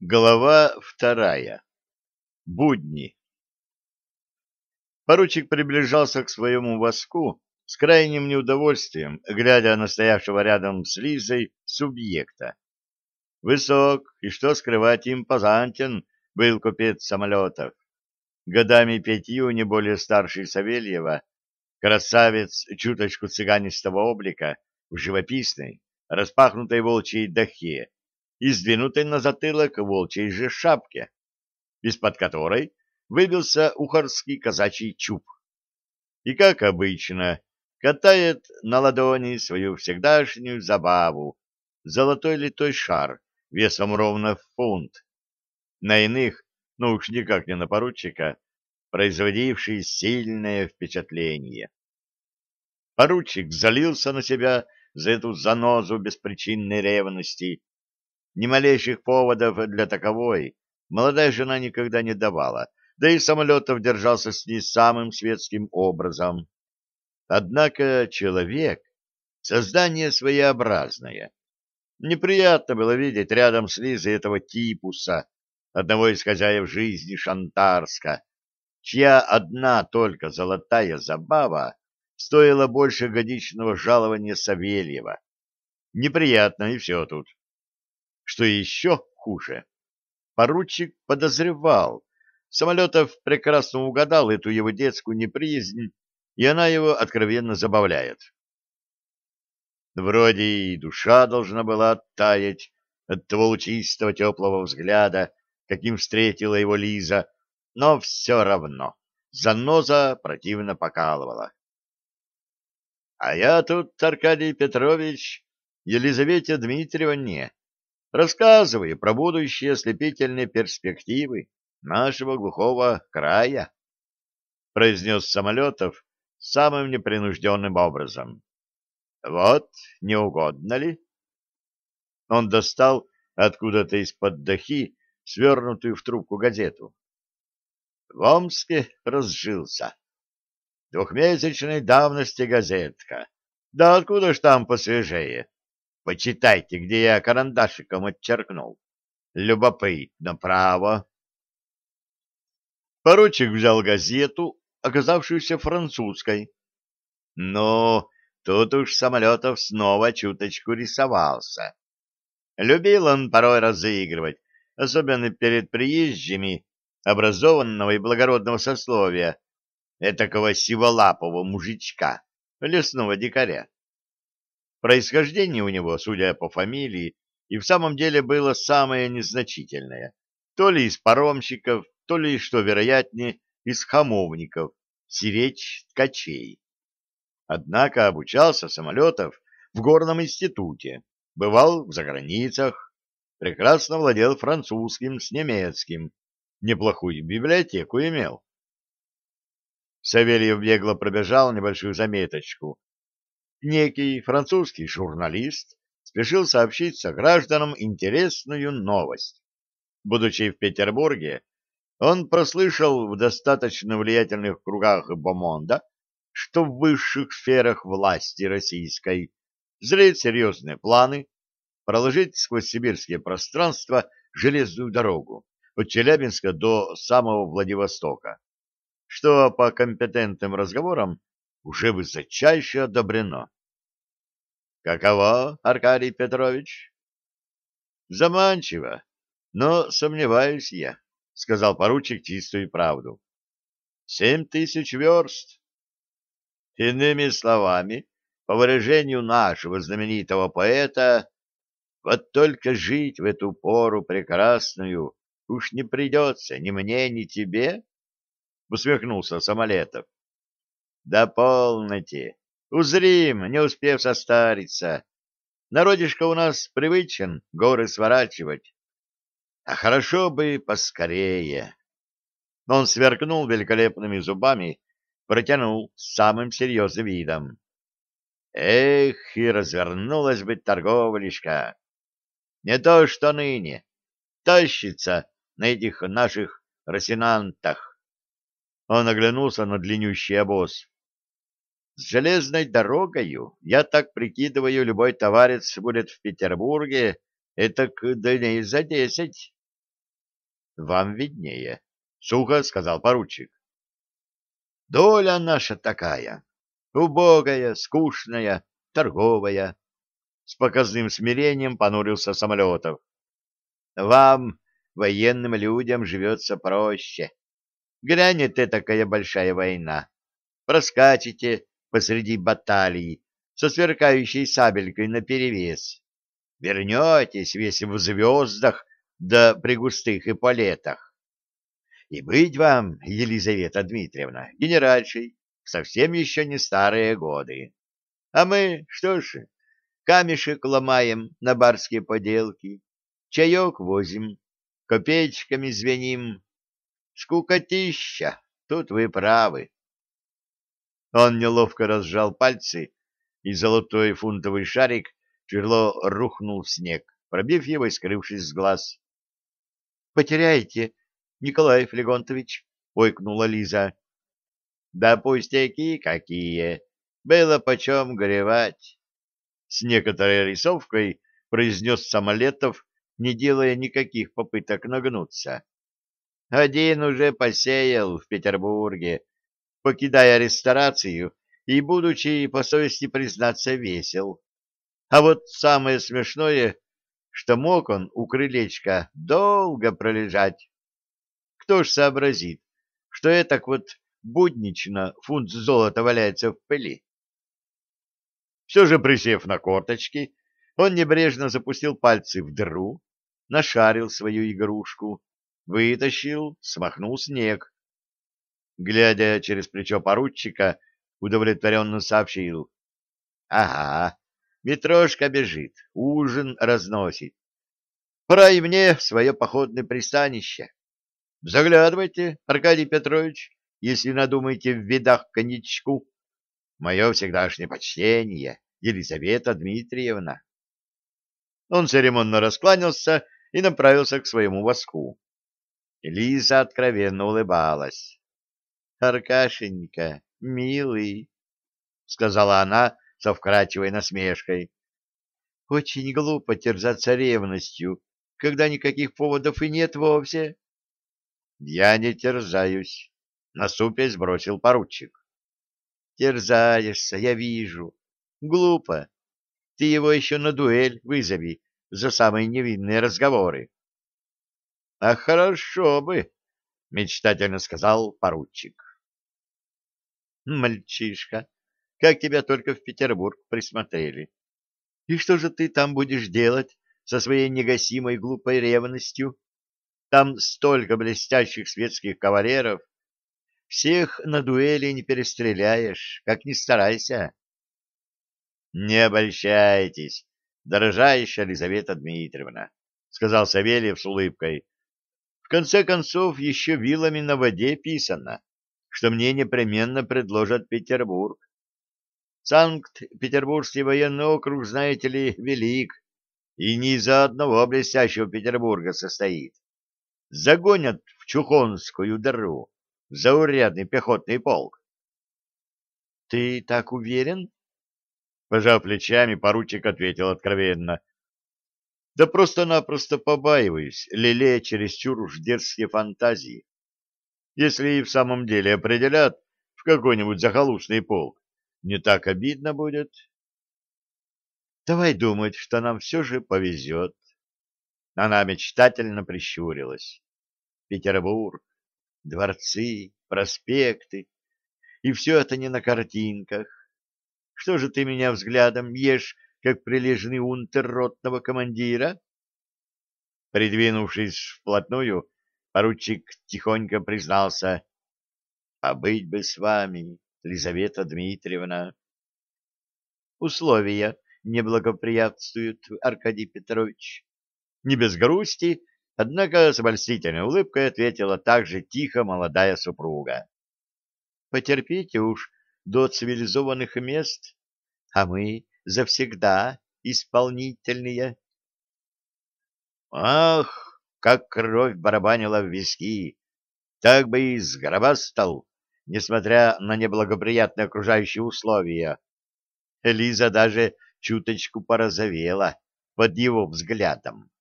Глава вторая. Будни. Поручик приближался к своему воску с крайним неудовольствием, глядя на стоявшего рядом с Лизой субъекта. Высок и, что скрывать, импозантен был купец самолетов. Годами пятью, не более старший Савельева, красавец чуточку цыганистого облика в живописной, распахнутой волчьей дахе, и сдвинутой на затылок волчьей же шапке, из-под которой выбился ухарский казачий чуб. И, как обычно, катает на ладони свою всегдашнюю забаву — золотой литой шар весом ровно в фунт. На иных, ну уж никак не на поручика, производивший сильное впечатление. Поручик залился на себя за эту занозу беспричинной ревности ни малейших поводов для таковой молодая жена никогда не давала, да и самолетов держался с ней самым светским образом. Однако человек — создание своеобразное. Неприятно было видеть рядом с Лизой этого типуса, одного из хозяев жизни Шантарска, чья одна только золотая забава стоила больше годичного жалования Савельева. Неприятно, и все тут. Что еще хуже, поручик подозревал, Самолетов прекрасно угадал эту его детскую неприязнь, и она его откровенно забавляет. Вроде и душа должна была оттаять от того лучистого теплого взгляда, каким встретила его Лиза, но все равно заноза противно покалывала. — А я тут, Аркадий Петрович, Елизавете Дмитриевне Рассказывай про будущие ослепительные перспективы нашего глухого края, — произнес Самолетов самым непринужденным образом. — Вот, не угодно ли? Он достал откуда-то из-под дахи свернутую в трубку газету. В Омске разжился. Двухмесячной давности газетка. Да откуда ж там посвежее? Почитайте, где я карандашиком отчеркнул. Любопытно, право. Поручик взял газету, оказавшуюся французской. Но тут уж Самолетов снова чуточку рисовался. Любил он порой разыгрывать, особенно перед приезжими образованного и благородного сословия, этакого сиволапого мужичка, лесного дикаря. Происхождение у него, судя по фамилии, и в самом деле было самое незначительное. То ли из паромщиков, то ли, что вероятнее, из хамовников, сиречь ткачей. Однако обучался самолетов в горном институте, бывал в заграницах, прекрасно владел французским с немецким, неплохую библиотеку имел. Савельев бегло пробежал небольшую заметочку некий французский журналист спешил сообщить согражданам интересную новость. Будучи в Петербурге, он прослышал в достаточно влиятельных кругах Бомонда, что в высших сферах власти российской зреют серьезные планы проложить сквозь сибирские пространства железную дорогу от Челябинска до самого Владивостока, что по компетентным разговорам уже высочайше одобрено. Каково, Аркадий Петрович? Заманчиво, но сомневаюсь я, сказал поручик чистую правду. Семь тысяч верст. Иными словами, по выражению нашего знаменитого поэта, вот только жить в эту пору прекрасную уж не придется ни мне, ни тебе, — усмехнулся Самолетов. — Да полноте! Узрим, не успев состариться. Народишко у нас привычен горы сворачивать. А хорошо бы поскорее. Он сверкнул великолепными зубами, протянул с самым серьезным видом. Эх, и развернулась бы торговлишка. Не то, что ныне. Тащится на этих наших росинантах. Он оглянулся на длиннющий обоз. С железной дорогою, я так прикидываю, любой товарец будет в Петербурге, это дней за десять. вам виднее, — сухо сказал поручик. Доля наша такая, убогая, скучная, торговая. С показным смирением понурился Самолетов. Вам, военным людям, живется проще. Грянет такая большая война. Проскачете посреди баталии со сверкающей сабелькой наперевес. Вернетесь весь в звездах да при густых эполетах. И быть вам, Елизавета Дмитриевна, генеральшей, совсем еще не старые годы. А мы, что ж, камешек ломаем на барские поделки, чаек возим, копеечками звеним. Скукотища, тут вы правы. Он неловко разжал пальцы, и золотой фунтовый шарик тяжело рухнул в снег, пробив его и скрывшись с глаз. — Потеряете, Николай Флегонтович, — ойкнула Лиза. — Да пустяки какие! Было почем горевать! С некоторой рисовкой произнес Самолетов, не делая никаких попыток нагнуться. Один уже посеял в Петербурге, покидая ресторацию и, будучи по совести признаться, весел. А вот самое смешное, что мог он у крылечка долго пролежать. Кто ж сообразит, что это вот буднично фунт золота валяется в пыли? Все же, присев на корточки, он небрежно запустил пальцы в дыру, нашарил свою игрушку, вытащил, смахнул снег. Глядя через плечо поручика, удовлетворенно сообщил. — Ага, Митрошка бежит, ужин разносит. Пора и мне в свое походное пристанище. Заглядывайте, Аркадий Петрович, если надумаете в видах коньячку. Мое всегдашнее почтение, Елизавета Дмитриевна. Он церемонно раскланялся и направился к своему воску. Лиза откровенно улыбалась. — Аркашенька, милый, — сказала она со вкрадчивой насмешкой. — Очень глупо терзаться ревностью, когда никаких поводов и нет вовсе. — Я не терзаюсь, — насупясь бросил поручик. — Терзаешься, я вижу. Глупо. Ты его еще на дуэль вызови за самые невинные разговоры. — А хорошо бы, — мечтательно сказал поручик. Мальчишка, как тебя только в Петербург присмотрели. И что же ты там будешь делать со своей негасимой глупой ревностью? Там столько блестящих светских кавалеров. Всех на дуэли не перестреляешь, как ни старайся. Не обольщайтесь, дорожайшая Елизавета Дмитриевна, сказал Савельев с улыбкой. В конце концов, еще вилами на воде писано что мне непременно предложат Петербург. Санкт-Петербургский военный округ, знаете ли, велик, и не из-за одного блестящего Петербурга состоит. Загонят в Чухонскую дыру, заурядный пехотный полк. — Ты так уверен? Пожав плечами, поручик ответил откровенно. — Да просто-напросто побаиваюсь, лелея чересчур уж дерзкие фантазии если и в самом деле определят в какой-нибудь захолустный полк, не так обидно будет. Давай думать, что нам все же повезет. Она мечтательно прищурилась. Петербург, дворцы, проспекты, и все это не на картинках. Что же ты меня взглядом ешь, как прилежный унтер ротного командира? Придвинувшись вплотную, Поручик тихонько признался. — А быть бы с вами, Лизавета Дмитриевна. — Условия не благоприятствуют, Аркадий Петрович. Не без грусти, однако с обольстительной улыбкой ответила также тихо молодая супруга. — Потерпите уж до цивилизованных мест, а мы завсегда исполнительные. — Ах! Как кровь барабанила в виски, так бы и сгробастал, несмотря на неблагоприятные окружающие условия. Лиза даже чуточку порозовела под его взглядом.